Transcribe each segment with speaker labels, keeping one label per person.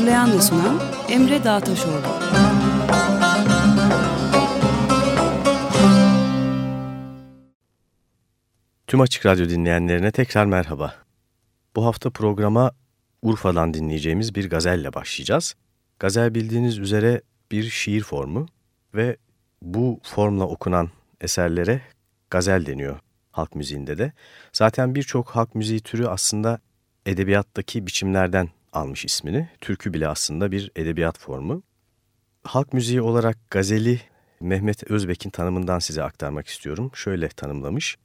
Speaker 1: Hazırlayan ve sunan Emre Dağtaşoğlu.
Speaker 2: Tüm Açık Radyo dinleyenlerine tekrar merhaba. Bu hafta programa Urfa'dan dinleyeceğimiz bir gazelle başlayacağız. Gazel bildiğiniz üzere bir şiir formu ve bu formla okunan eserlere gazel deniyor halk müziğinde de. Zaten birçok halk müziği türü aslında edebiyattaki biçimlerden almış ismini. Türkü bile aslında bir edebiyat formu. Halk müziği olarak gazeli Mehmet Özbek'in tanımından size aktarmak istiyorum. Şöyle tanımlamış.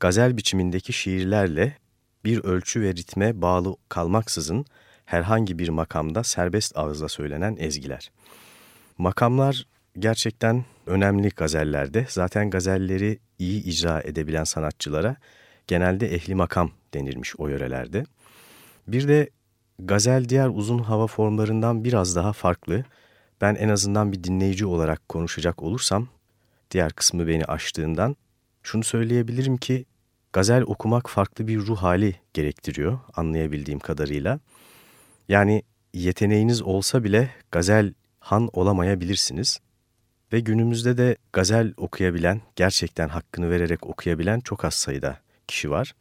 Speaker 2: Gazel biçimindeki şiirlerle bir ölçü ve ritme bağlı kalmaksızın herhangi bir makamda serbest ağızla söylenen ezgiler. Makamlar gerçekten önemli gazellerde. Zaten gazelleri iyi icra edebilen sanatçılara genelde ehli makam denirmiş o yörelerde. Bir de Gazel diğer uzun hava formlarından biraz daha farklı. Ben en azından bir dinleyici olarak konuşacak olursam, diğer kısmı beni aştığından, şunu söyleyebilirim ki, gazel okumak farklı bir ruh hali gerektiriyor anlayabildiğim kadarıyla. Yani yeteneğiniz olsa bile gazel han olamayabilirsiniz. Ve günümüzde de gazel okuyabilen, gerçekten hakkını vererek okuyabilen çok az sayıda kişi var.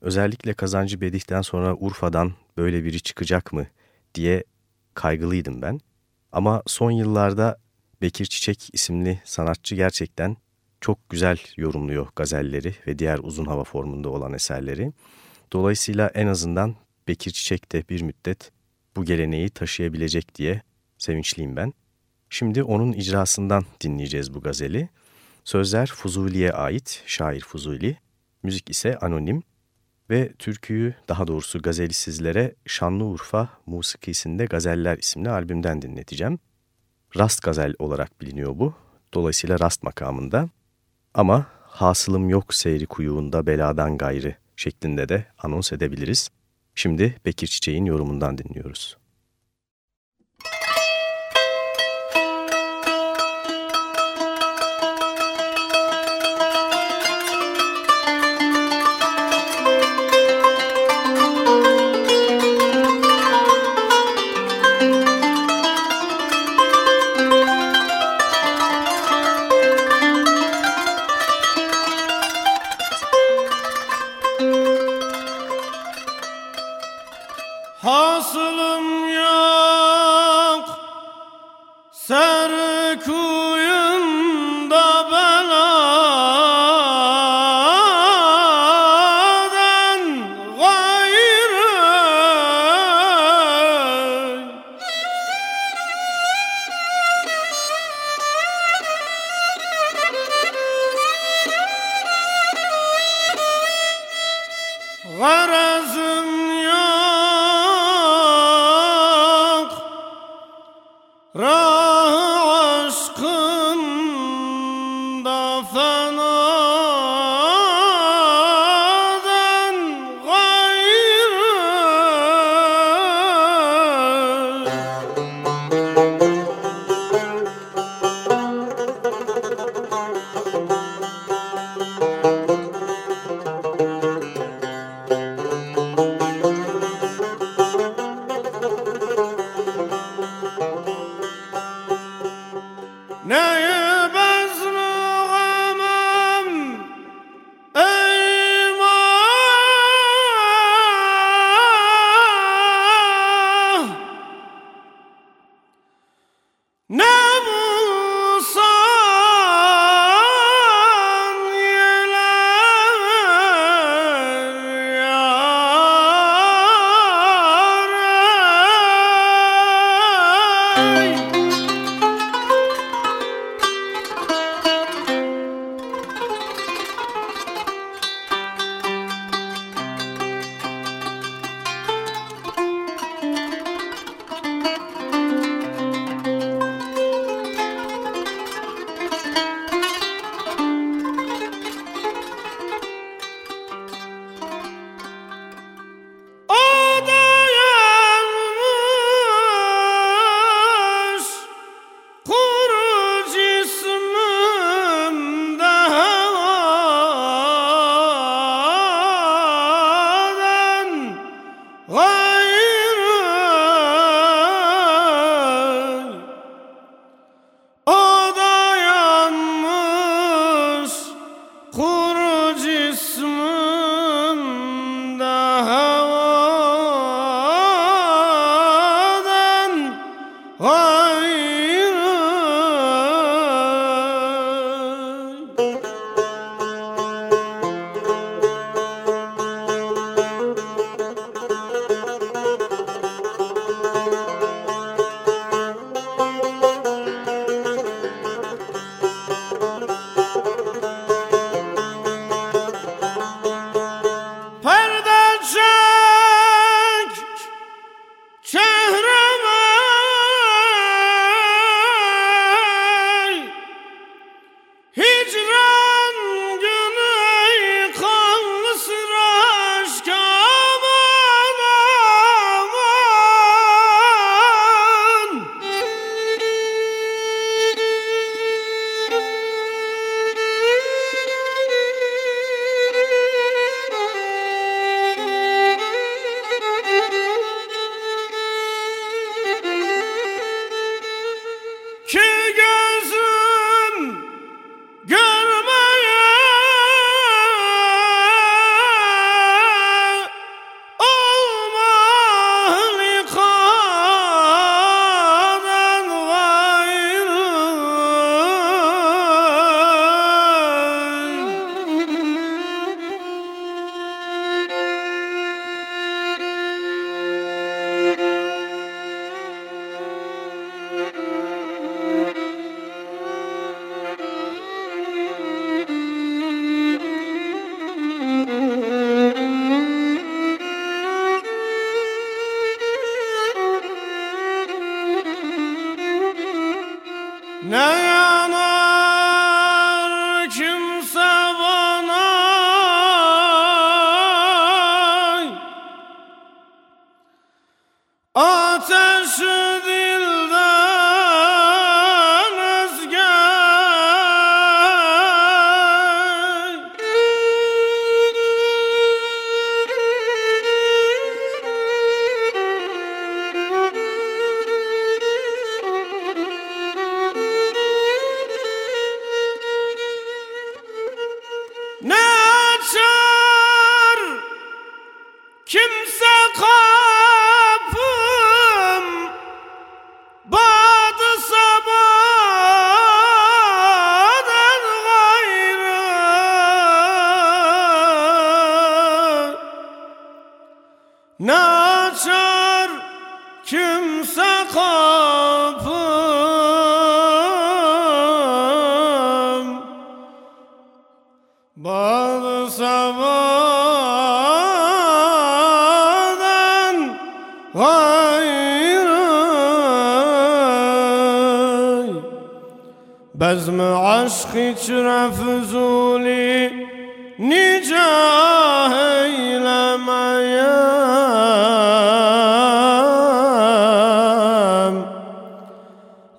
Speaker 2: Özellikle Kazancı Bedih'ten sonra Urfa'dan böyle biri çıkacak mı diye kaygılıydım ben. Ama son yıllarda Bekir Çiçek isimli sanatçı gerçekten çok güzel yorumluyor gazelleri ve diğer uzun hava formunda olan eserleri. Dolayısıyla en azından Bekir Çiçek de bir müddet bu geleneği taşıyabilecek diye sevinçliyim ben. Şimdi onun icrasından dinleyeceğiz bu gazeli. Sözler Fuzuli'ye ait, şair Fuzuli, müzik ise anonim. Ve türküyü daha doğrusu gazeli sizlere Şanlıurfa Musikisinde Gazeller isimli albümden dinleteceğim. Rast gazel olarak biliniyor bu. Dolayısıyla rast makamında. Ama hasılım yok seyri kuyuğunda beladan gayrı şeklinde de anons edebiliriz. Şimdi Bekir Çiçek'in yorumundan dinliyoruz.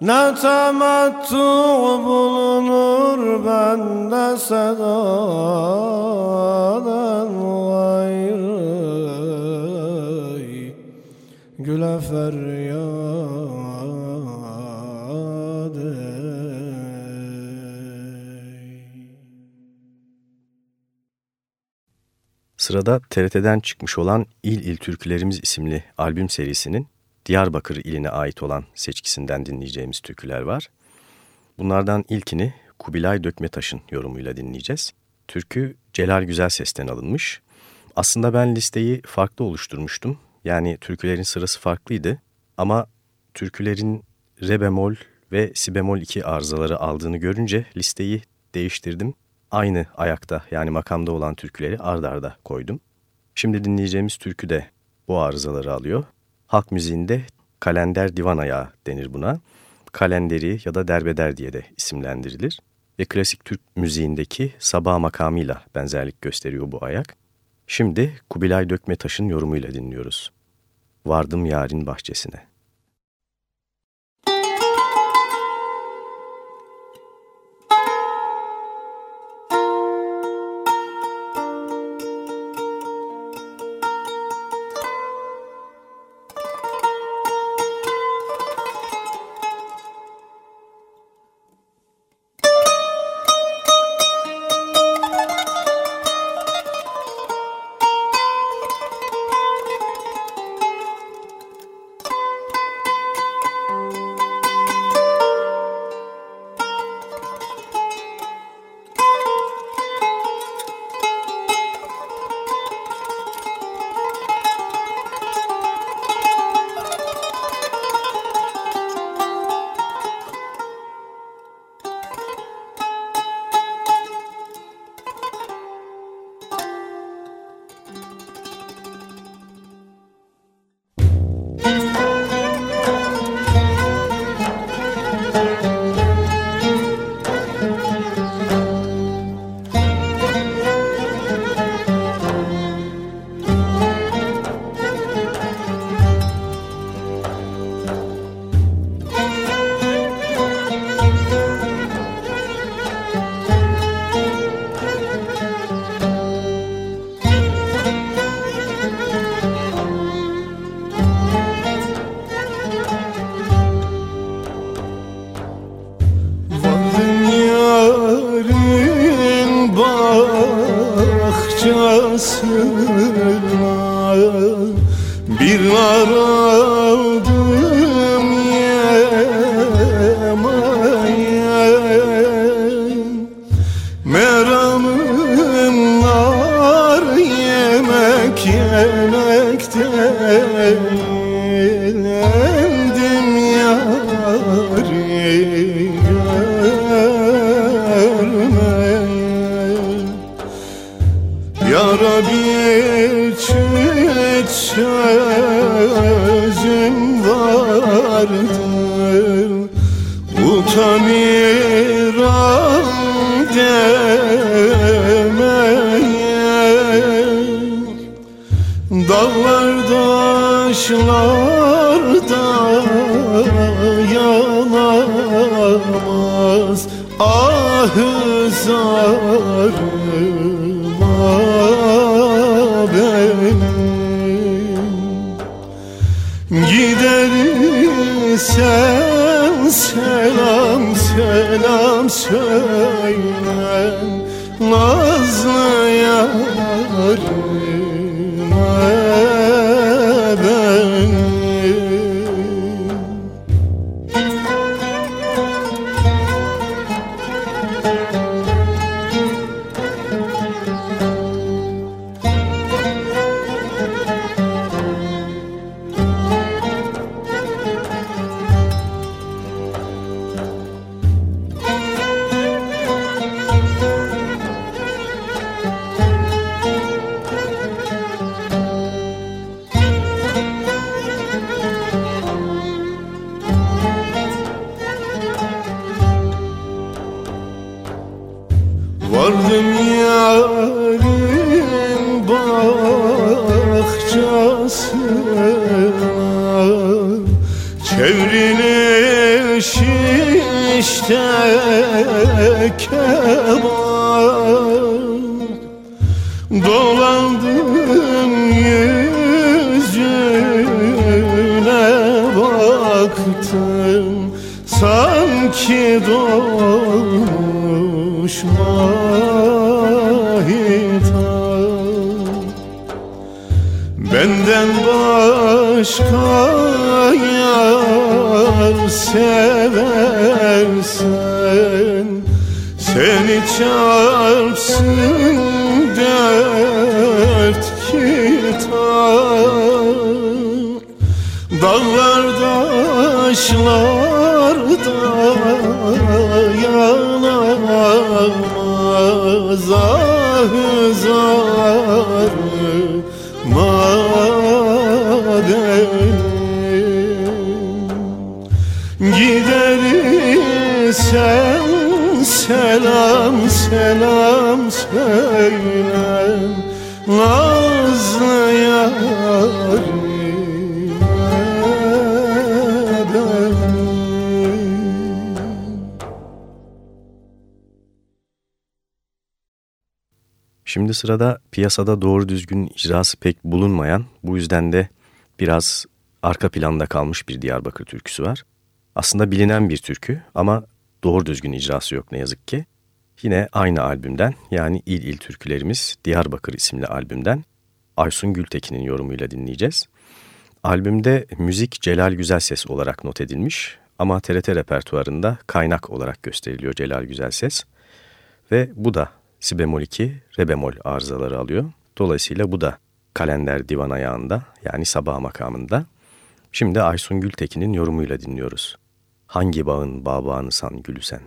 Speaker 3: Ne temettu bulunur bende sedadan gayrı Güle feryat ey.
Speaker 2: Sırada TRT'den çıkmış olan İl İl Türkülerimiz isimli albüm serisinin Diyarbakır iline ait olan seçkisinden dinleyeceğimiz türküler var. Bunlardan ilkini Kubilay Dökmetaş'ın yorumuyla dinleyeceğiz. Türkü Celal Güzel Ses'ten alınmış. Aslında ben listeyi farklı oluşturmuştum. Yani türkülerin sırası farklıydı ama türkülerin re bemol ve si bemol 2 arızaları aldığını görünce listeyi değiştirdim. Aynı ayakta yani makamda olan türküleri ard arda koydum. Şimdi dinleyeceğimiz türkü de bu arızaları alıyor. Halk müziğinde kalender divan ayağı denir buna. Kalenderi ya da derbeder diye de isimlendirilir. Ve klasik Türk müziğindeki sabah makamıyla benzerlik gösteriyor bu ayak. Şimdi Kubilay Dökmetaş'ın yorumuyla dinliyoruz. Vardım yarın bahçesine.
Speaker 3: Taşlarda yanamaz. Ahı zarıma benim. Gidersen selam selam söyle. Nazlı yarıma
Speaker 4: seversen Seni çarpsın dört kitap Dağlar taşlarda yanamaz Ah zarıma benim Gidersen selam selam söyle Nazlı yarime
Speaker 5: Şimdi sırada piyasada doğru düzgün icrası pek bulunmayan, bu yüzden de biraz arka planda kalmış bir Diyarbakır türküsü var. Aslında bilinen bir türkü ama doğru düzgün icrası yok ne yazık ki. Yine aynı albümden yani İl İl Türkülerimiz Diyarbakır isimli albümden Aysun Gültekin'in yorumuyla dinleyeceğiz. Albümde müzik Celal Güzelses olarak not edilmiş ama TRT repertuarında kaynak olarak gösteriliyor Celal Güzelses. Ve bu da si bemol 2, re bemol arızaları alıyor. Dolayısıyla bu da kalender divan ayağında yani sabah makamında. Şimdi Aysun Gültekin'in yorumuyla dinliyoruz. Hangi bağın babağını san gülü sen?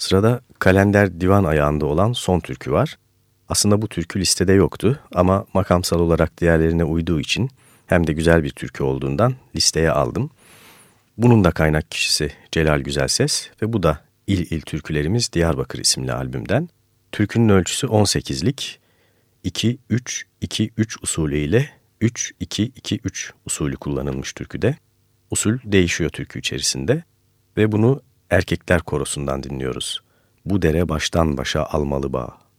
Speaker 2: Sırada kalender divan ayağında olan son türkü var. Aslında bu türkü listede yoktu ama makamsal olarak diğerlerine uyduğu için hem de güzel bir türkü olduğundan listeye aldım. Bunun da kaynak kişisi Celal Güzelses ve bu da İl İl Türkülerimiz Diyarbakır isimli albümden. Türkünün ölçüsü 18'lik 2-3-2-3 usulü ile 3-2-2-3 usulü kullanılmış türküde. Usul değişiyor türkü içerisinde ve bunu erkekler korosundan dinliyoruz. Bu dere baştan başa almalı bağ.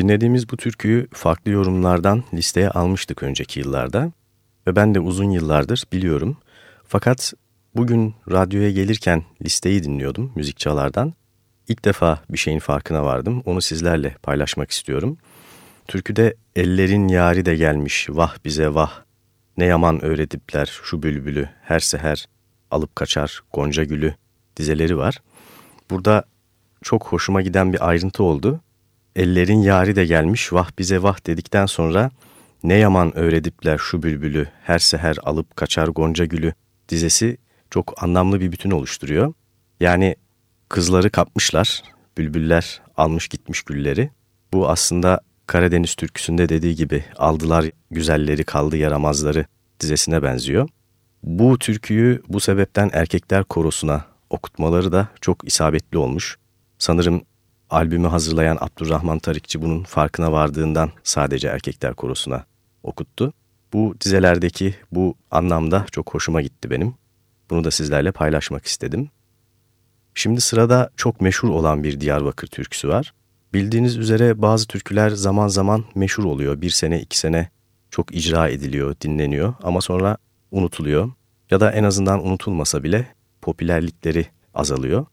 Speaker 2: Dinlediğimiz bu türküyü farklı yorumlardan listeye almıştık önceki yıllarda ve ben de uzun yıllardır biliyorum. Fakat bugün radyoya gelirken listeyi dinliyordum müzikçalardan. İlk defa bir şeyin farkına vardım. Onu sizlerle paylaşmak istiyorum. Türküde ellerin yari de gelmiş vah bize vah. Ne yaman öğretipler şu bülbülü her seher alıp kaçar gonca gülü dizeleri var. Burada çok hoşuma giden bir ayrıntı oldu ellerin yari de gelmiş vah bize vah dedikten sonra ne yaman öğredipler şu bülbülü her seher alıp kaçar gonca gülü dizesi çok anlamlı bir bütün oluşturuyor. Yani kızları kapmışlar, bülbüller almış gitmiş gülleri. Bu aslında Karadeniz türküsünde dediği gibi aldılar güzelleri kaldı yaramazları dizesine benziyor. Bu türküyü bu sebepten erkekler korosuna okutmaları da çok isabetli olmuş. Sanırım albümü hazırlayan Abdurrahman Tarikçi bunun farkına vardığından sadece erkekler korosuna okuttu. Bu dizelerdeki bu anlamda çok hoşuma gitti benim. Bunu da sizlerle paylaşmak istedim. Şimdi sırada çok meşhur olan bir Diyarbakır türküsü var. Bildiğiniz üzere bazı türküler zaman zaman meşhur oluyor. Bir sene, iki sene çok icra ediliyor, dinleniyor ama sonra unutuluyor. Ya da en azından unutulmasa bile popülerlikleri azalıyor.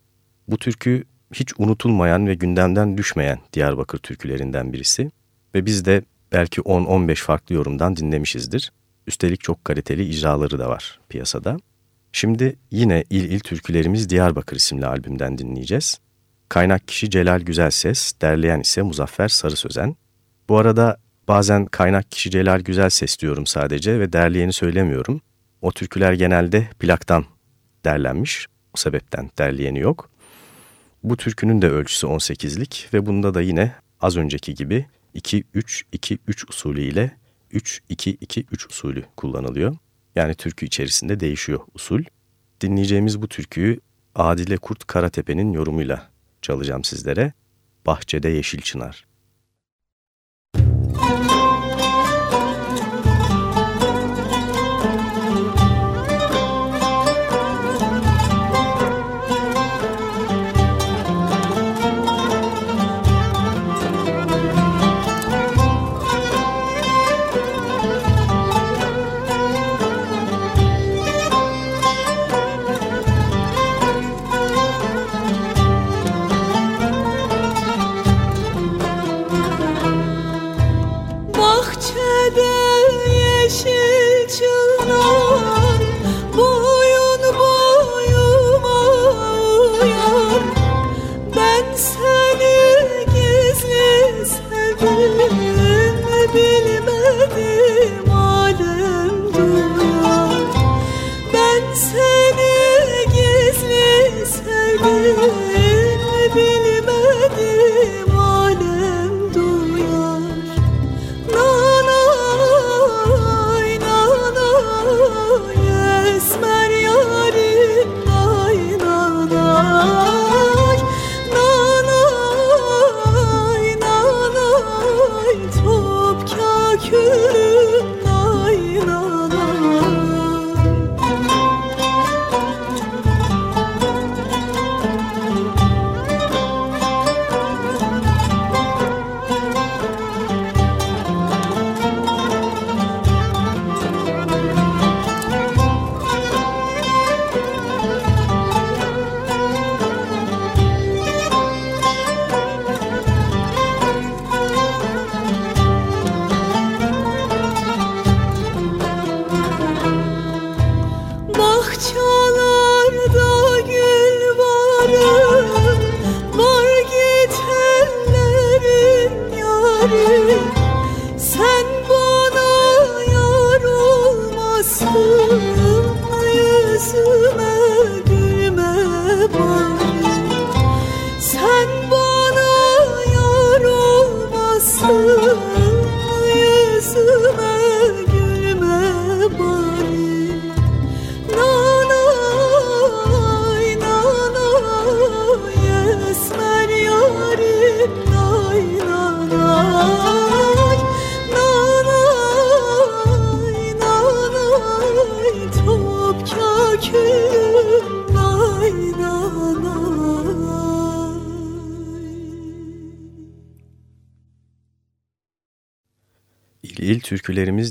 Speaker 2: Bu türkü hiç unutulmayan ve gündemden düşmeyen Diyarbakır türkülerinden birisi. Ve biz de belki 10-15 farklı yorumdan dinlemişizdir. Üstelik çok kaliteli icraları da var piyasada. Şimdi yine İl İl Türkülerimiz Diyarbakır isimli albümden dinleyeceğiz. Kaynak kişi Celal Güzelses, derleyen ise Muzaffer Sarı Sözen. Bu arada bazen kaynak kişi Celal Güzelses diyorum sadece ve derleyeni söylemiyorum. O türküler genelde plaktan derlenmiş. O sebepten derleyeni yok. Bu türkünün de ölçüsü 18'lik ve bunda da yine az önceki gibi 2-3-2-3 usulü ile 3-2-2-3 usulü kullanılıyor. Yani türkü içerisinde değişiyor usul. Dinleyeceğimiz bu türküyü Adile Kurt Karatepe'nin yorumuyla çalacağım sizlere. Bahçede Yeşil Çınar. Müzik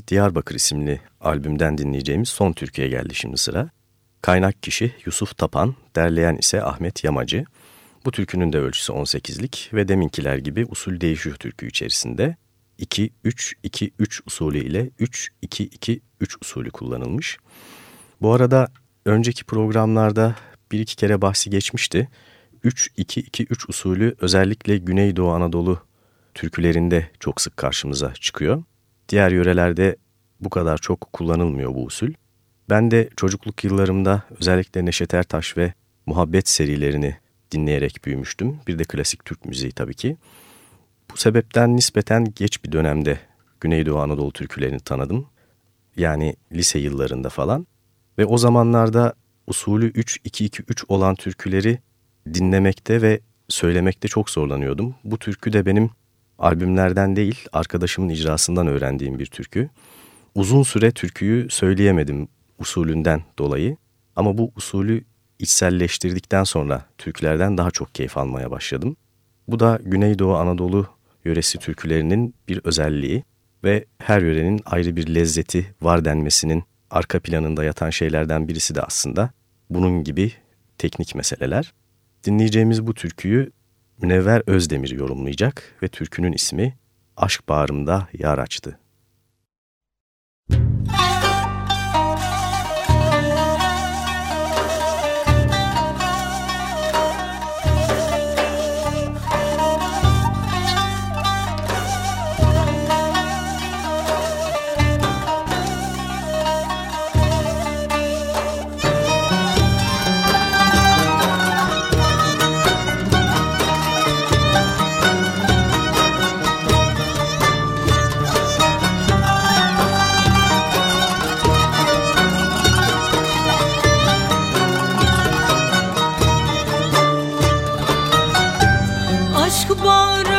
Speaker 2: Diyarbakır isimli albümden dinleyeceğimiz son türküye geldi şimdi sıra. Kaynak kişi Yusuf Tapan, derleyen ise Ahmet Yamacı. Bu türkünün de ölçüsü 18'lik ve deminkiler gibi usul değişiyor türkü içerisinde. 2-3-2-3 usulü ile 3-2-2-3 usulü kullanılmış. Bu arada önceki programlarda bir iki kere bahsi geçmişti. 3-2-2-3 usulü özellikle Güneydoğu Anadolu türkülerinde çok sık karşımıza çıkıyor. Diğer yörelerde bu kadar çok kullanılmıyor bu usul. Ben de çocukluk yıllarımda özellikle Neşet Ertaş ve Muhabbet serilerini dinleyerek büyümüştüm. Bir de klasik Türk müziği tabii ki. Bu sebepten nispeten geç bir dönemde Güneydoğu Anadolu türkülerini tanıdım. Yani lise yıllarında falan. Ve o zamanlarda usulü 3-2-2-3 olan türküleri dinlemekte ve söylemekte çok zorlanıyordum. Bu türkü de benim albümlerden değil arkadaşımın icrasından öğrendiğim bir türkü.
Speaker 5: uzun süre türküyü söyleyemedim usulünden dolayı. Ama bu usulü içselleştirdikten sonra türkülerden daha çok keyif almaya başladım. Bu da Güneydoğu Anadolu yöresi türkülerinin bir özelliği ve her yörenin ayrı bir lezzeti var denmesinin arka planında yatan şeylerden birisi de aslında bunun gibi teknik meseleler. Dinleyeceğimiz bu türküyü Münevver Özdemir yorumlayacak ve türkünün ismi Aşk Bağrımda Yar Açtı. aşk bağrı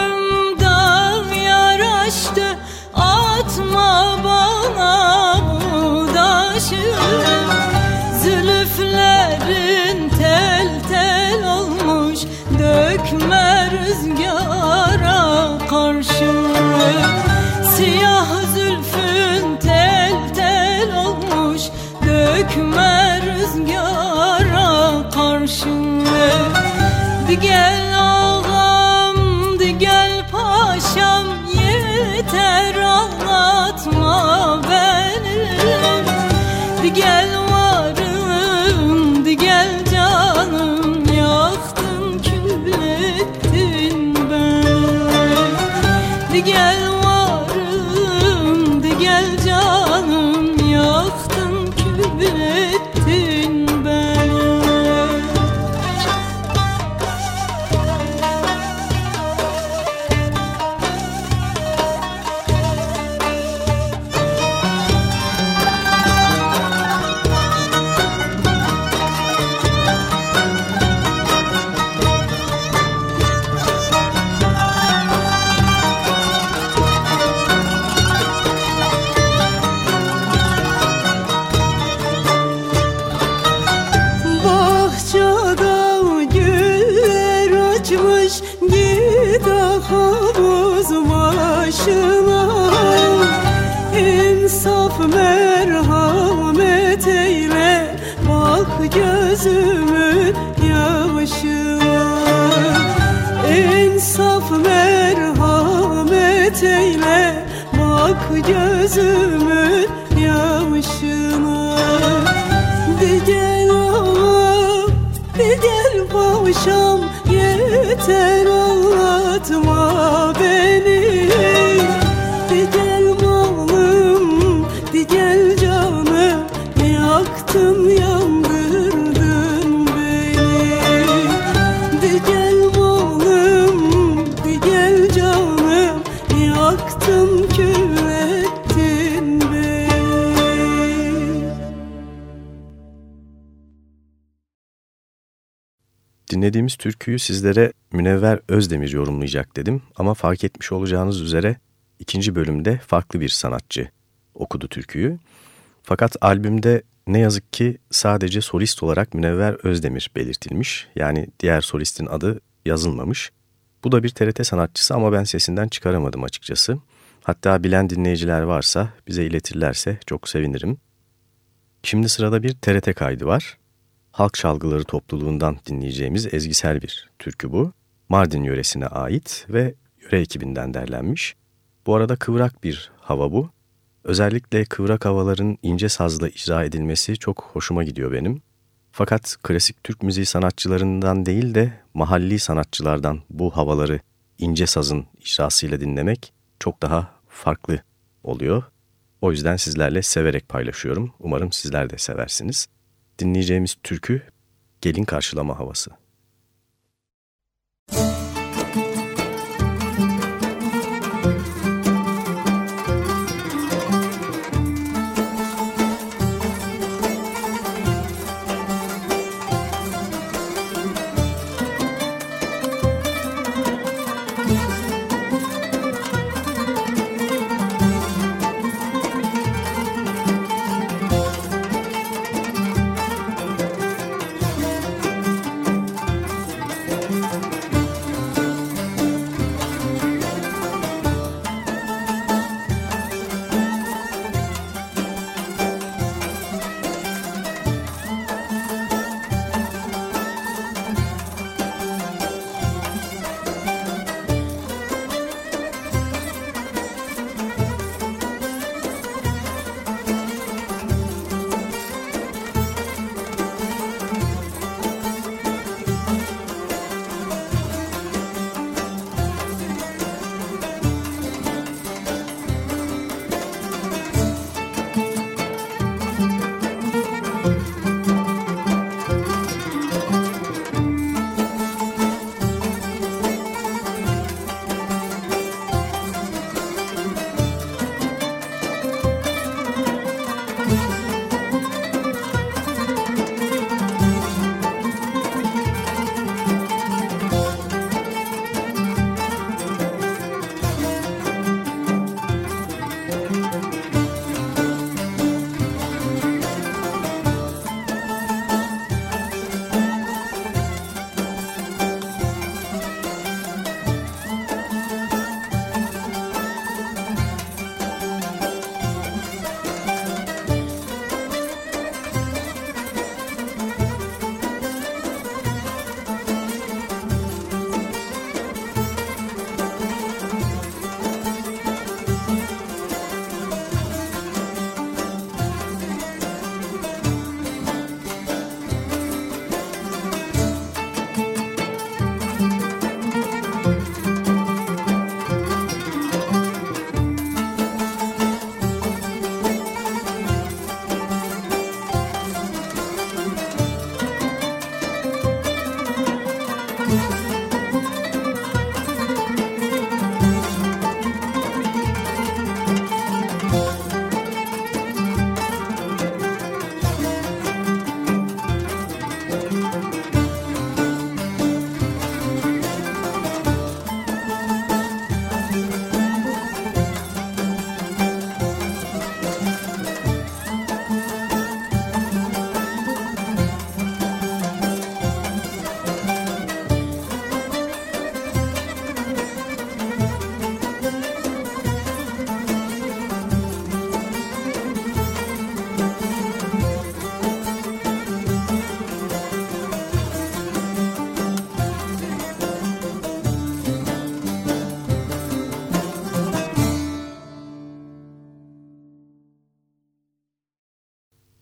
Speaker 5: rahmet eyle Bak gözümün yaşına. Bir gel ağam, bir gel kavşam Yeter anlatma beni Dinlediğimiz türküyü sizlere Münevver Özdemir yorumlayacak dedim ama fark etmiş olacağınız üzere ikinci bölümde farklı bir sanatçı okudu türküyü. Fakat albümde ne yazık ki sadece solist olarak Münevver Özdemir belirtilmiş. Yani diğer solistin adı yazılmamış. Bu da bir TRT sanatçısı ama ben sesinden çıkaramadım açıkçası. Hatta bilen dinleyiciler varsa bize iletirlerse çok sevinirim. Şimdi sırada bir TRT kaydı var. Halk Çalgıları topluluğundan dinleyeceğimiz ezgisel bir türkü bu. Mardin yöresine ait ve yöre ekibinden derlenmiş. Bu arada kıvrak bir hava bu. Özellikle kıvrak havaların ince sazla icra edilmesi çok hoşuma gidiyor benim. Fakat klasik Türk müziği sanatçılarından değil de mahalli sanatçılardan bu havaları ince sazın icrasıyla dinlemek çok daha farklı oluyor. O yüzden sizlerle severek paylaşıyorum. Umarım sizler de seversiniz. Dinleyeceğimiz türkü Gelin Karşılama Havası.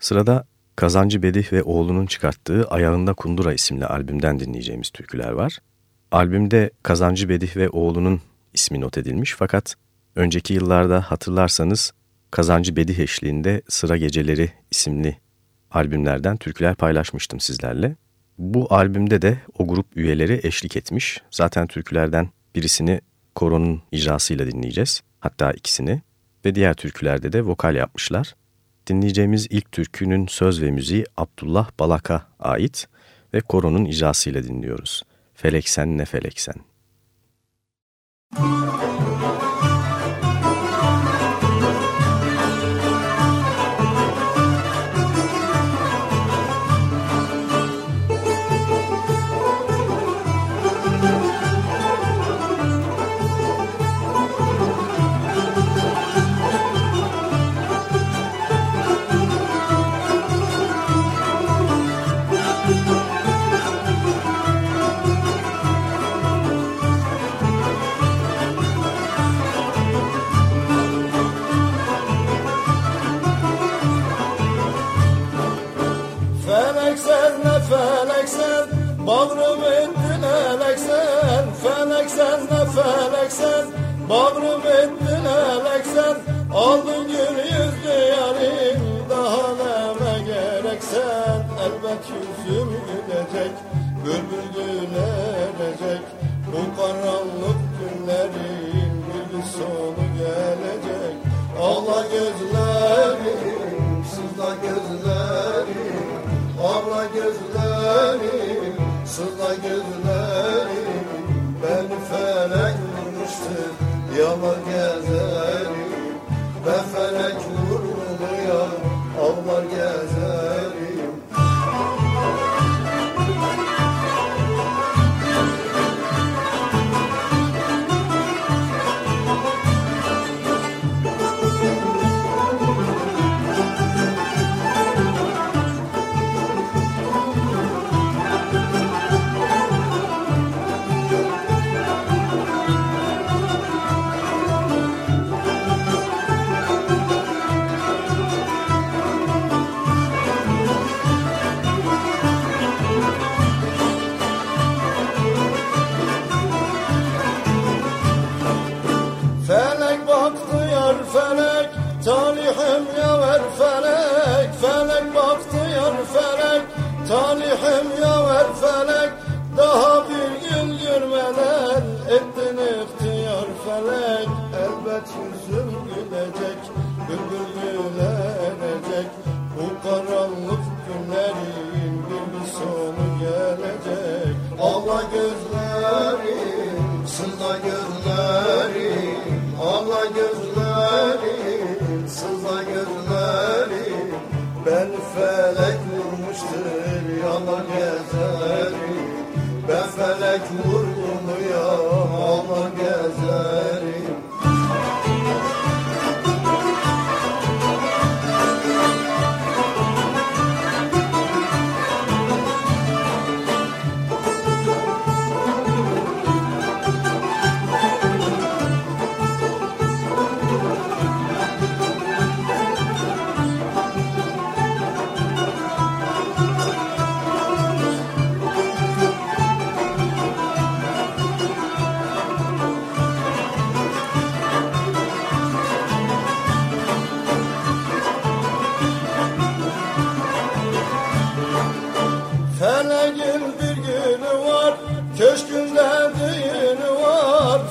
Speaker 2: Sırada Kazancı Bedih ve oğlunun çıkarttığı Ayağında Kundura isimli albümden dinleyeceğimiz türküler var. Albümde Kazancı Bedih ve oğlunun ismi not edilmiş fakat önceki yıllarda hatırlarsanız Kazancı Bedih eşliğinde Sıra Geceleri isimli albümlerden türküler paylaşmıştım sizlerle. Bu albümde de o grup üyeleri eşlik etmiş. Zaten türkülerden birisini koronun icrasıyla dinleyeceğiz. Hatta ikisini. Ve diğer türkülerde de vokal yapmışlar. Dinleyeceğimiz ilk türkünün söz ve müziği Abdullah Balak'a ait ve koronun icrasıyla dinliyoruz. Feleksen ne feleksen. Müzik
Speaker 3: Sızla gözlerim Ben felek vurmuştur Yalan gezerim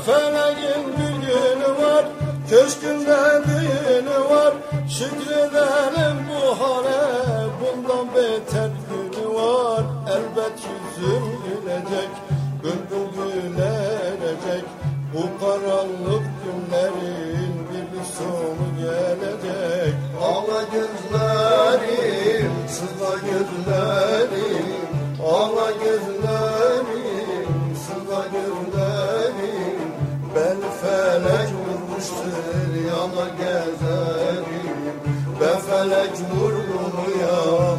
Speaker 3: feleğin bir günü var Köşkünde düğünü var. Şükrederim bu hale Bundan beter günü var. Elbet yüzüm gülecek Bülbül gülecek. Bu karanlık yana gezerim. Be felek nurlu ya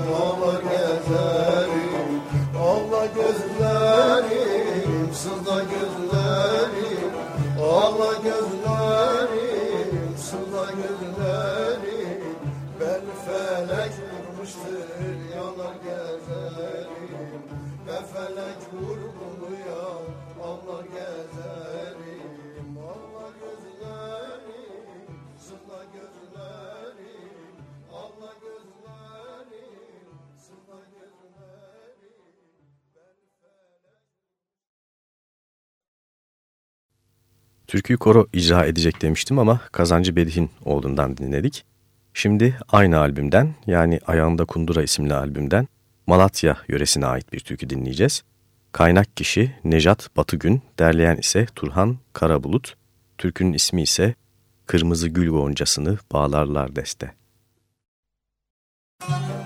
Speaker 3: Türküyü koro icra edecek demiştim ama Kazancı Bedih'in oğlundan dinledik. Şimdi aynı albümden yani Ayağında Kundura isimli albümden Malatya yöresine ait bir türkü dinleyeceğiz. Kaynak kişi Nejat Batıgün, derleyen ise Turhan Karabulut. Türkünün ismi ise Kırmızı Gül Goncasını Bağlarlar Deste. Müzik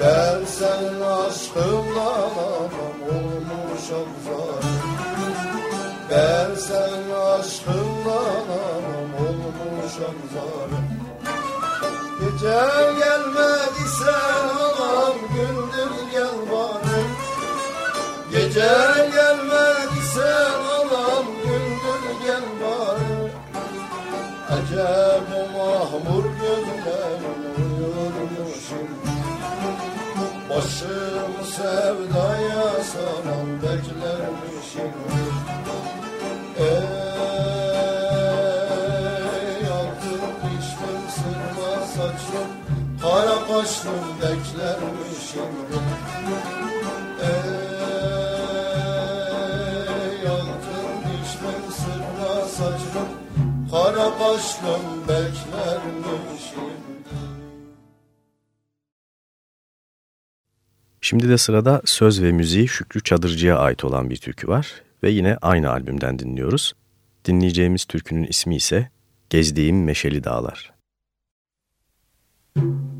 Speaker 2: Ben senin aşkından adam olmuşum zarı Ben senin aşkından adam olmuşum zarı Gece gelmediysen anam gündüz gel bana. Gece gelmediysen anam gel bari Acem mahmur gözlerim Başım sevdaya saran beklermişim. Ey altın dişlim sırma saçlım Kara kaşlım beklermişim. Ey Kara başlım beklermişim
Speaker 3: Şimdi de sırada söz ve müziği Şükrü Çadırcı'ya ait olan bir türkü var ve yine aynı albümden dinliyoruz. Dinleyeceğimiz türkünün ismi ise Gezdiğim Meşeli Dağlar. Müzik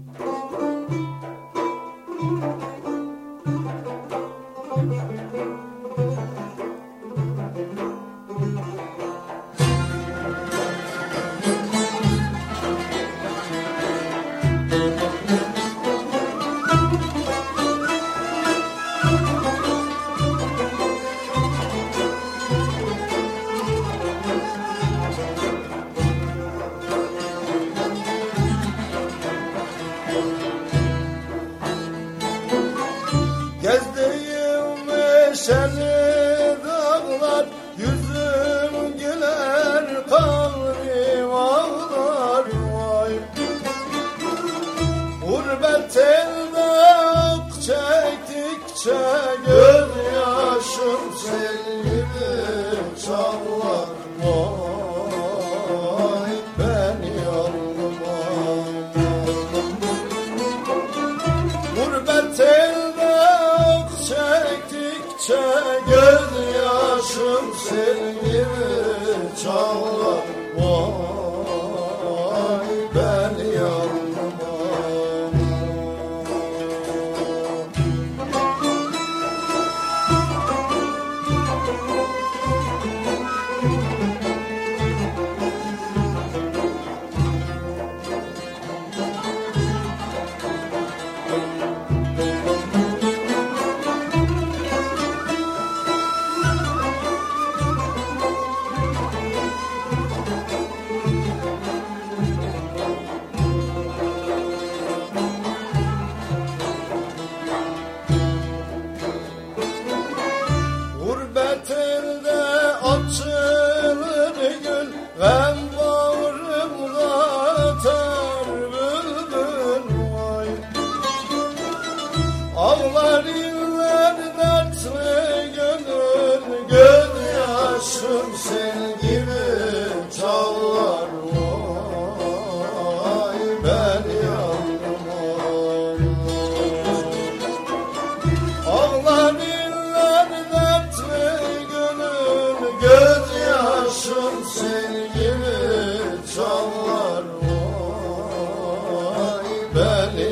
Speaker 3: ben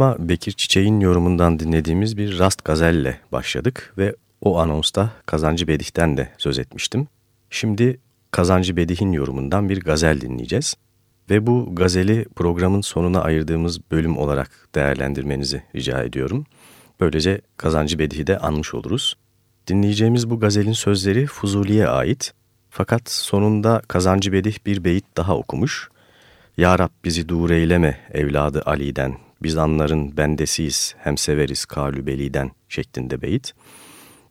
Speaker 2: Programa Bekir Çiçek'in yorumundan dinlediğimiz bir rast gazelle başladık ve o anonsta Kazancı Bedih'ten de söz etmiştim. Şimdi Kazancı Bedih'in yorumundan bir gazel dinleyeceğiz ve bu gazeli programın sonuna ayırdığımız bölüm olarak değerlendirmenizi rica ediyorum. Böylece Kazancı Bedih'i de anmış oluruz. Dinleyeceğimiz bu gazelin sözleri Fuzuli'ye ait fakat sonunda Kazancı Bedih bir beyit daha okumuş. Ya Rab bizi dur eyleme evladı Ali'den, biz anların bendesiyiz hem severiz kalübeliden şeklinde beyit.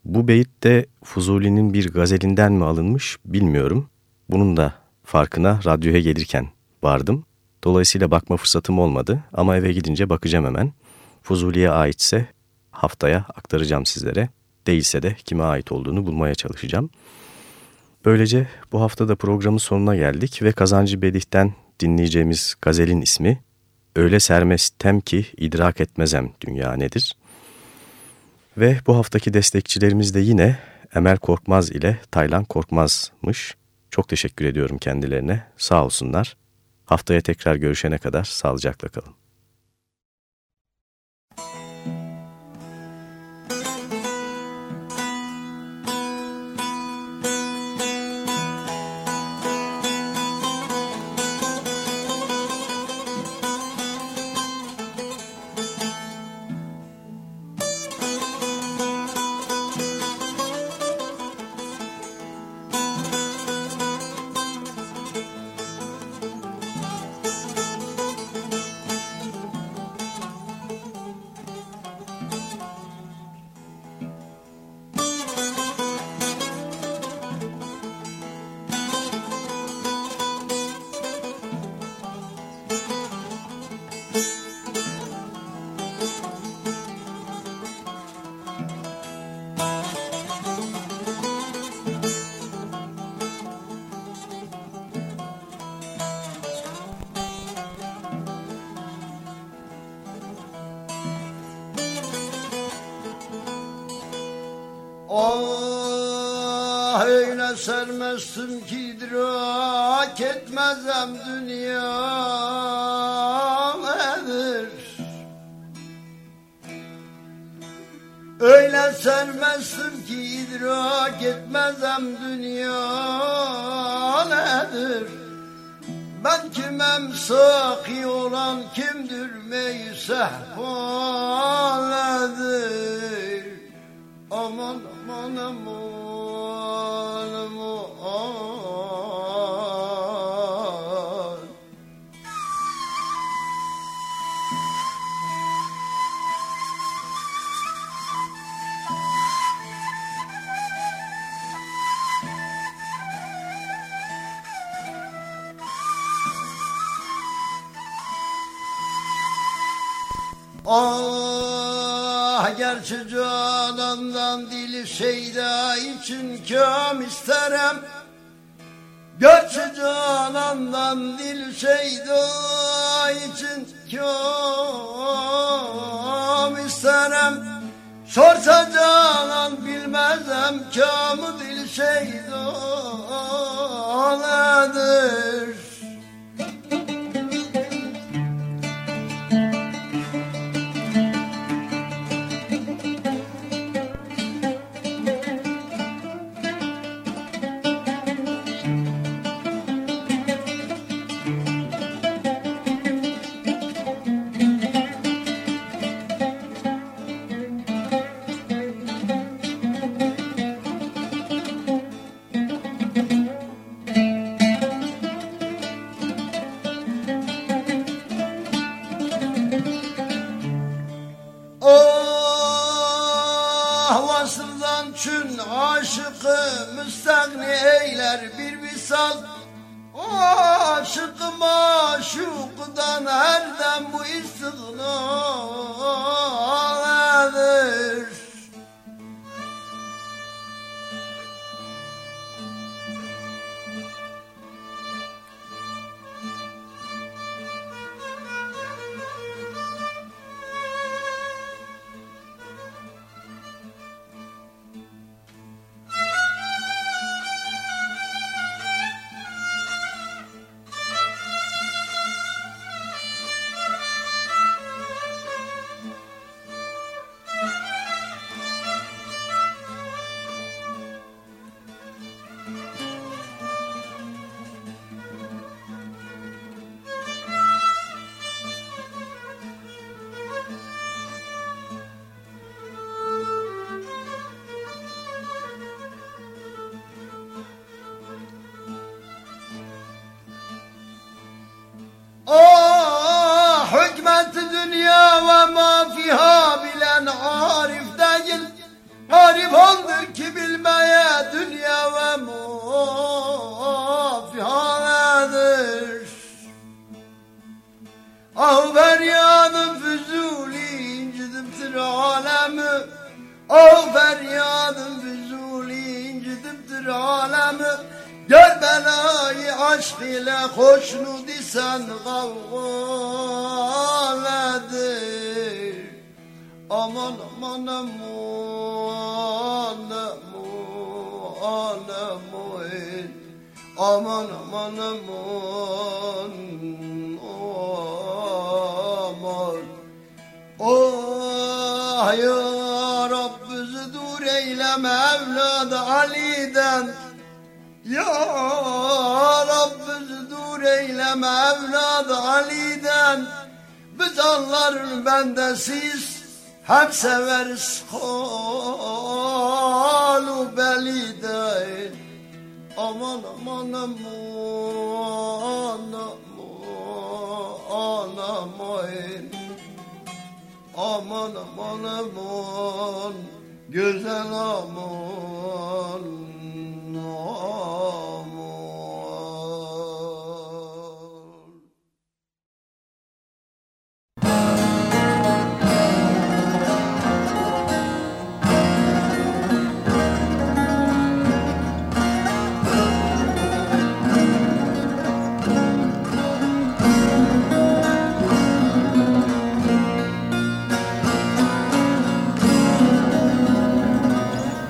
Speaker 2: Bu beyit de Fuzuli'nin bir gazelinden mi alınmış bilmiyorum. Bunun da farkına radyoya gelirken vardım. Dolayısıyla bakma fırsatım olmadı ama eve gidince bakacağım hemen. Fuzuli'ye aitse haftaya aktaracağım sizlere. Değilse de kime ait olduğunu bulmaya çalışacağım. Böylece bu hafta da programın sonuna geldik ve Kazancı Bedih'ten dinleyeceğimiz gazelin ismi Öyle sermestem ki idrak etmezem dünya nedir? Ve bu haftaki destekçilerimiz de yine Emel Korkmaz ile Taylan Korkmaz'mış. Çok teşekkür ediyorum kendilerine. Sağ olsunlar. Haftaya tekrar görüşene kadar sağlıcakla kalın.
Speaker 3: Ah öyle sermezsin ki idrak etmezem dünya nedir? Öyle sermezsin ki idrak etmezem dünya nedir? Ben kimem saki olan kimdir meysehvanedir Aman gerçi canandan dili şeyda için kam isterim Gerçi canandan dil şeyda için kam isterim Sorsa canan bilmezem kamı dil ولدي أمان أمان أمان أمان أمان aman aman aman aman. Oh ya Rabbimizi dur eyleme evladı Ali'den. Ya Rabbi mağfur eyleme evlad Ali'den. Biz Allah'ın bendesiz Hem severiz halu beliden Aman aman aman aman aman. Aman aman aman Güzel aman aman.